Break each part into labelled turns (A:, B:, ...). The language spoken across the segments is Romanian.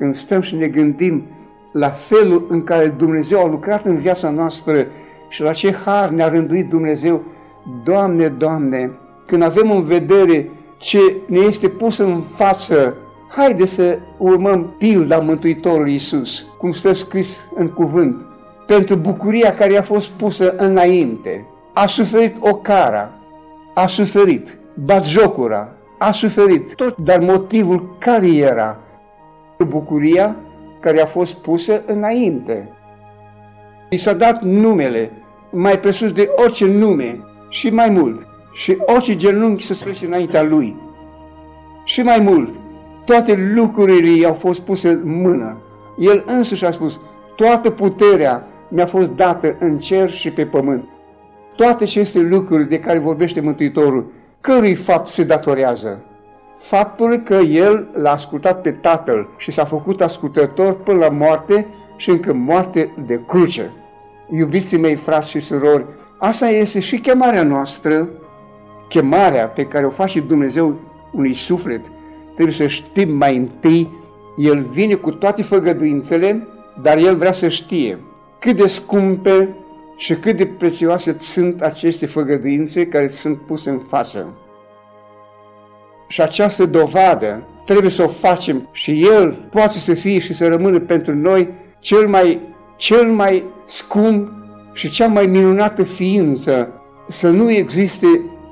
A: când stăm și ne gândim la felul în care Dumnezeu a lucrat în viața noastră și la ce har ne-a rânduit Dumnezeu, Doamne, Doamne, când avem în vedere ce ne este pus în față, haide să urmăm pilda Mântuitorului Iisus, cum stă scris în cuvânt, pentru bucuria care a fost pusă înainte. A suferit o cara, a suferit batjocura, a suferit tot, dar motivul care era? Bucuria care a fost pusă înainte. I s-a dat numele mai presus de orice nume și mai mult. Și orice genunchi să trece înaintea lui. Și mai mult, toate lucrurile i-au fost puse în mână. El însuși a spus, toată puterea mi-a fost dată în cer și pe pământ. Toate aceste lucruri de care vorbește Mântuitorul, cărui fapt se datorează? Faptul că el l-a ascultat pe Tatăl și s-a făcut ascultător până la moarte și încă moarte de cruce. Iubiții mei, frați și surori, asta este și chemarea noastră, chemarea pe care o face Dumnezeu unui suflet. Trebuie să știm mai întâi, El vine cu toate făgăduințele, dar El vrea să știe cât de scumpe și cât de prețioase sunt aceste făgăduințe care sunt puse în față. Și această dovadă trebuie să o facem și El poate să fie și să rămână pentru noi cel mai, cel mai scump și cea mai minunată ființă, să nu existe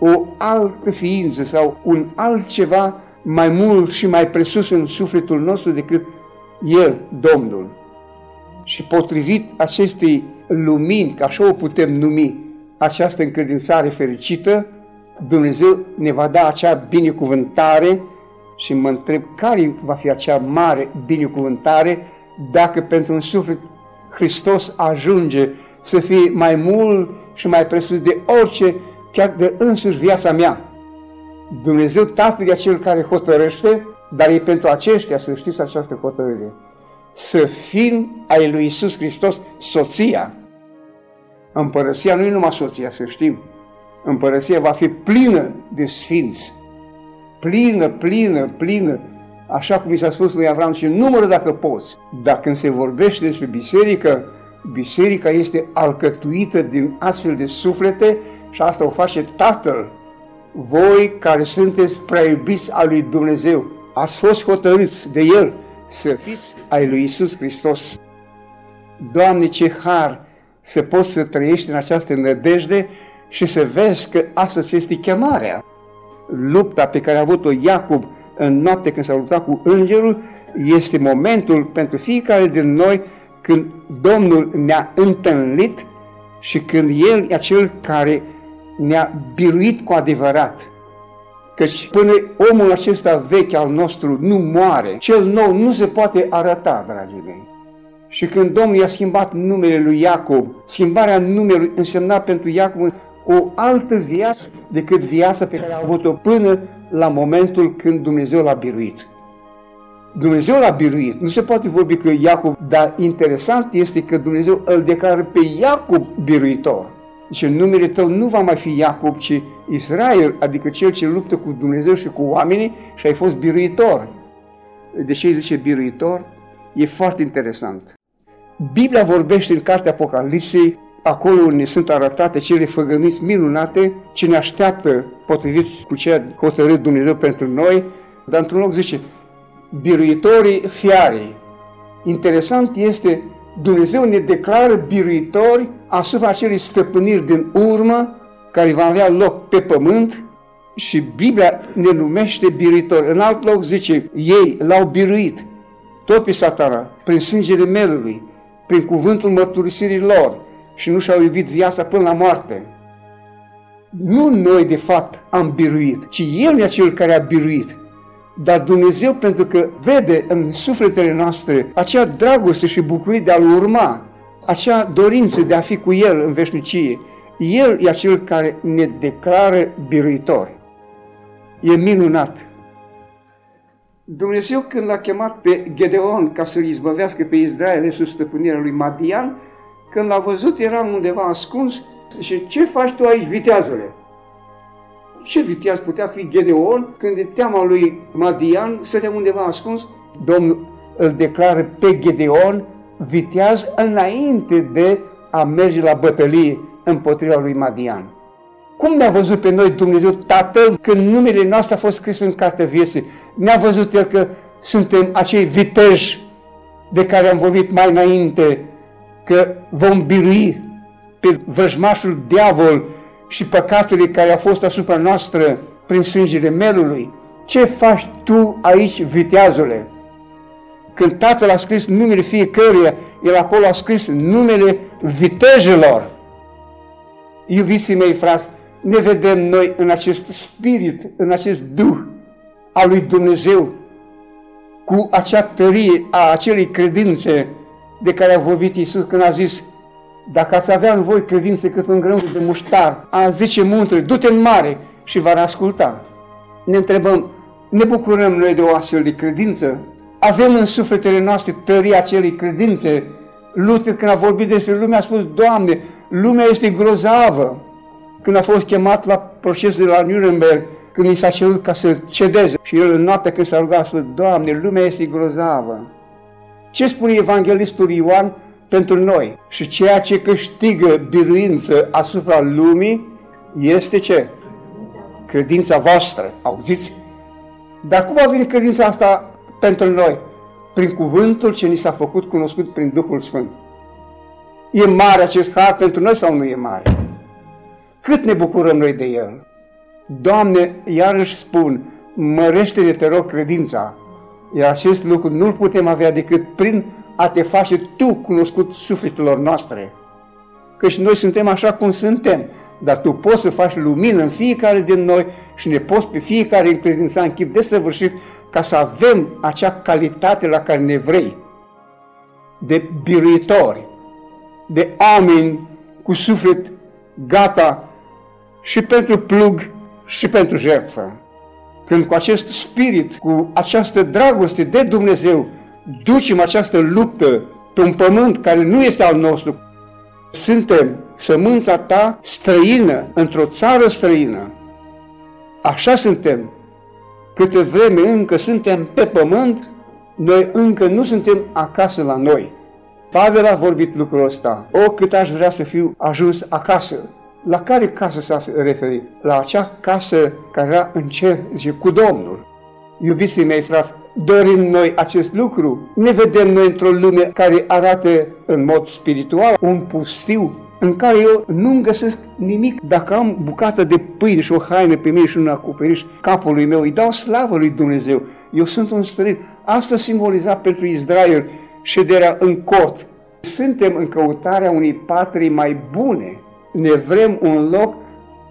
A: o altă ființă sau un altceva mai mult și mai presus în sufletul nostru decât El, Domnul. Și potrivit acestei lumini, ca așa o putem numi, această încredințare fericită, Dumnezeu ne va da acea binecuvântare și mă întreb care va fi acea mare binecuvântare dacă pentru un suflet Hristos ajunge să fie mai mult și mai presus de orice, chiar de însuși viața mea. Dumnezeu Tatăl e acel care hotărăște, dar e pentru aceștia să știți această hotărâre. Să fim ai lui Isus Hristos soția. Împărăția nu e numai soția, să știm. Împărăția va fi plină de sfinți. Plină, plină, plină. Așa cum i s-a spus lui Avram și numără dacă poți. Dar când se vorbește despre biserică, biserica este alcătuită din astfel de suflete și asta o face Tatăl. Voi care sunteți prea iubiți al lui Dumnezeu, ați fost hotărâți de El să fiți ai lui Isus Hristos. Doamne, ce har să poți să trăiești în această nădejde și să vezi că astăzi este chemarea. Lupta pe care a avut-o Iacob în noapte când s-a luptat cu îngerul este momentul pentru fiecare din noi când Domnul ne-a întâlnit și când El e acel care ne-a biruit cu adevărat. Căci până omul acesta vechi al nostru nu moare, cel nou nu se poate arăta, dragii mei. Și când Domnul i-a schimbat numele lui Iacob, schimbarea numelui însemna pentru Iacob o altă viață decât viața pe care a avut-o până la momentul când Dumnezeu l-a biruit. Dumnezeu l-a biruit. Nu se poate vorbi că Iacob, dar interesant este că Dumnezeu îl declară pe Iacob biruitor. Deci numele tău nu va mai fi Iacob, ci Israel, adică cel ce luptă cu Dumnezeu și cu oamenii și ai fost biruitor. De ce îi zice biruitor? E foarte interesant. Biblia vorbește în cartea Apocalipsei acolo unde sunt arătate cele făgămiți minunate ce ne așteaptă potrivit cu ce a hotărât Dumnezeu pentru noi, dar într-un loc zice, biruitorii fiarei. Interesant este, Dumnezeu ne declară biruitori asupra acelei stăpâniri din urmă care va avea loc pe pământ și Biblia ne numește biruitori. În alt loc zice, ei l-au biruit, tot pe satana, prin sângele melului, prin cuvântul mărturisirii lor, și nu și-au iubit viața până la moarte. Nu noi, de fapt, am biruit, ci El e cel care a biruit. Dar Dumnezeu, pentru că vede în sufletele noastre acea dragoste și bucurie de a-L urma, acea dorință de a fi cu El în veșnicie, El e cel care ne declară biruitori. E minunat. Dumnezeu când l-a chemat pe Gedeon ca să-l izbăvească pe Israel sub stăpânirea lui Madian, când l-a văzut, era undeva ascuns și ce faci tu aici, viteazule? Ce viteaz putea fi Gedeon când de teama lui Madian stătea undeva ascuns? Domnul îl declară pe Gedeon viteaz înainte de a merge la bătălie împotriva lui Madian. Cum ne-a văzut pe noi Dumnezeu Tatăl când numele nostru a fost scris în cartea vieții? Ne-a văzut El că suntem acei viteji de care am vorbit mai înainte, că vom birui pe vrăjmașul diavol și păcatele care au fost asupra noastră prin sângele melului. Ce faci tu aici, viteazule? Când Tatăl a scris numele fiecăruia, El acolo a scris numele vitejelor. Iubiții mei, frați, ne vedem noi în acest spirit, în acest duh al lui Dumnezeu, cu acea tărie a acelei credințe de care a vorbit Iisus când a zis dacă ați avea în voi credință cât un grân de muștar, a zice muntre, du-te în mare și va asculta. Ne întrebăm, ne bucurăm noi de o astfel de credință? Avem în sufletele noastre tăria acelei credințe? Luther, când a vorbit despre lume, a spus, Doamne, lumea este grozavă. Când a fost chemat la procesul de la Nuremberg, când i s-a cerut ca să cedeze. Și el în noaptea când s-a rugat, a spus, Doamne, lumea este grozavă. Ce spune Evanghelistul Ioan pentru noi? Și ceea ce câștigă biruință asupra lumii este ce? Credința voastră. Auziți? Dar cum a venit credința asta pentru noi? Prin cuvântul ce ni s-a făcut cunoscut prin Duhul Sfânt. E mare acest har pentru noi sau nu e mare? Cât ne bucurăm noi de el? Doamne, iarăși spun, mărește-ne, te rog, credința. Iar acest lucru nu-l putem avea decât prin a te face Tu cunoscut sufletelor noastre. Căci noi suntem așa cum suntem, dar Tu poți să faci lumină în fiecare din noi și ne poți pe fiecare încredința în chip desăvârșit ca să avem acea calitate la care ne vrei. De biruitori, de oameni cu suflet gata și pentru plug și pentru jertfă. Când cu acest spirit, cu această dragoste de Dumnezeu, ducem această luptă pe un pământ care nu este al nostru, suntem sămânța ta străină, într-o țară străină. Așa suntem. Câte vreme încă suntem pe pământ, noi încă nu suntem acasă la noi. Pavel a vorbit lucrul ăsta. O, cât aș vrea să fiu ajuns acasă. La care casă s-a referit? La acea casă care era în cer, zice, cu Domnul. Iubiții mei, frate, dorim noi acest lucru. Ne vedem noi într-o lume care arată în mod spiritual un pustiu în care eu nu-mi găsesc nimic. Dacă am bucată de pâine și o haină pe mine și un acoperiș capului meu, îi dau slavă lui Dumnezeu. Eu sunt un străin. Asta simboliza pentru Israel șederea în cort. Suntem în căutarea unei patrii mai bune. Ne vrem un loc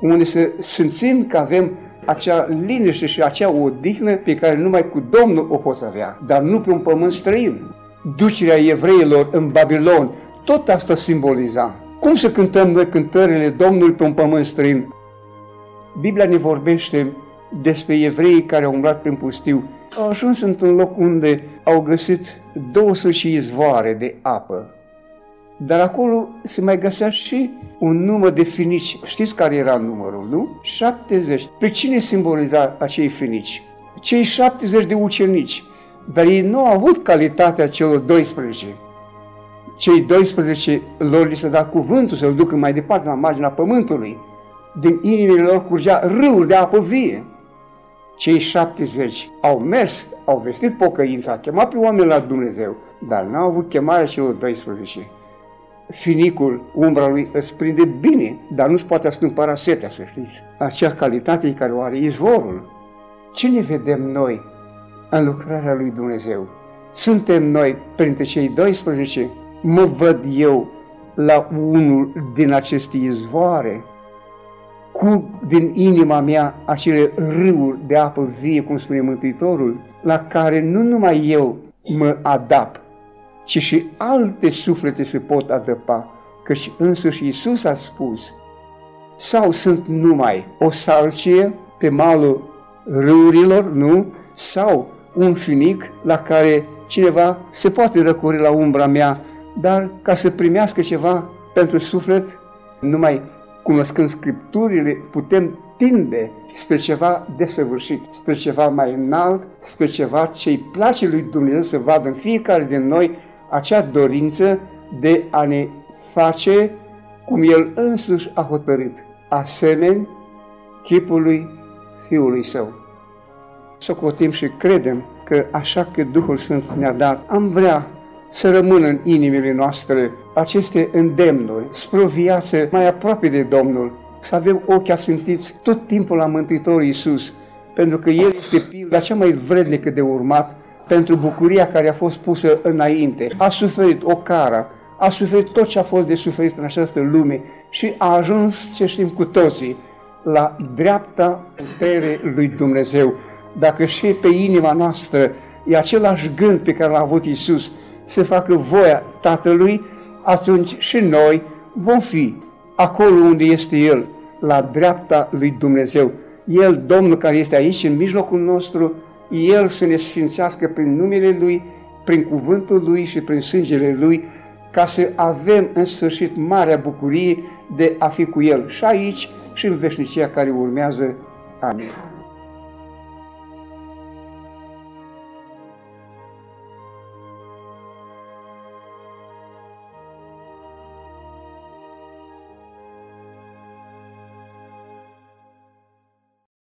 A: unde să simțim că avem acea liniște și acea odihnă pe care numai cu Domnul o poți avea, dar nu pe un pământ străin. Ducerea evreilor în Babilon, tot asta simboliza. Cum să cântăm noi cântările Domnului pe un pământ străin? Biblia ne vorbește despre evreii care au umblat prin pustiu. Au ajuns într-un loc unde au găsit 200 izvoare de apă. Dar acolo se mai găsea și un număr de finici. Știți care era numărul, nu? 70. Pe cine simboliza acei finici? Cei 70 de ucenici. Dar ei nu au avut calitatea celor 12. Cei 12 lor li se da cuvântul să-l ducă mai departe la marginea pământului. Din inimile lor curgea râuri de apă vie. Cei 70 au mers, au vestit pocăința, au chemat pe oameni la Dumnezeu, dar n-au avut chemarea celor 12 finicul, umbra lui, îți prinde bine, dar nu-ți poate astâmpăra setea, să știți. Acea calitate care o are izvorul. Ce ne vedem noi în lucrarea lui Dumnezeu? Suntem noi printre cei 12? Mă văd eu la unul din aceste izvoare, cu din inima mea acele râuri de apă vie, cum spune Mântuitorul, la care nu numai eu mă adapt, ci și alte suflete se pot adăpa, căci însuși Iisus a spus, sau sunt numai o salcie pe malul râurilor, nu? Sau un finic la care cineva se poate răcori la umbra mea, dar ca să primească ceva pentru suflet, numai cunoscând Scripturile, putem tinde spre ceva desăvârșit, spre ceva mai înalt, spre ceva ce îi place lui Dumnezeu să vadă în fiecare din noi acea dorință de a ne face cum El însuși a hotărât, asemeni chipului Fiului Său. Socotim și credem că așa că Duhul Sfânt ne-a dat, am vrea să rămână în inimile noastre aceste îndemnuri spre o viață mai aproape de Domnul, să avem ochii asintiți tot timpul la Mântuitorul Iisus, pentru că El este pilda cea mai vrednică de urmat pentru bucuria care a fost pusă înainte. A suferit o cara, a suferit tot ce a fost de suferit în această lume și a ajuns, ce știm cu toții, la dreapta putere lui Dumnezeu. Dacă și pe inima noastră e același gând pe care l-a avut Iisus, să facă voia Tatălui, atunci și noi vom fi acolo unde este El, la dreapta lui Dumnezeu. El, Domnul care este aici, în mijlocul nostru, El să ne sfințească prin numele Lui, prin cuvântul Lui și prin sângele Lui, ca să avem în sfârșit marea bucurie de a fi cu El și aici și în veșnicia care urmează. Amin.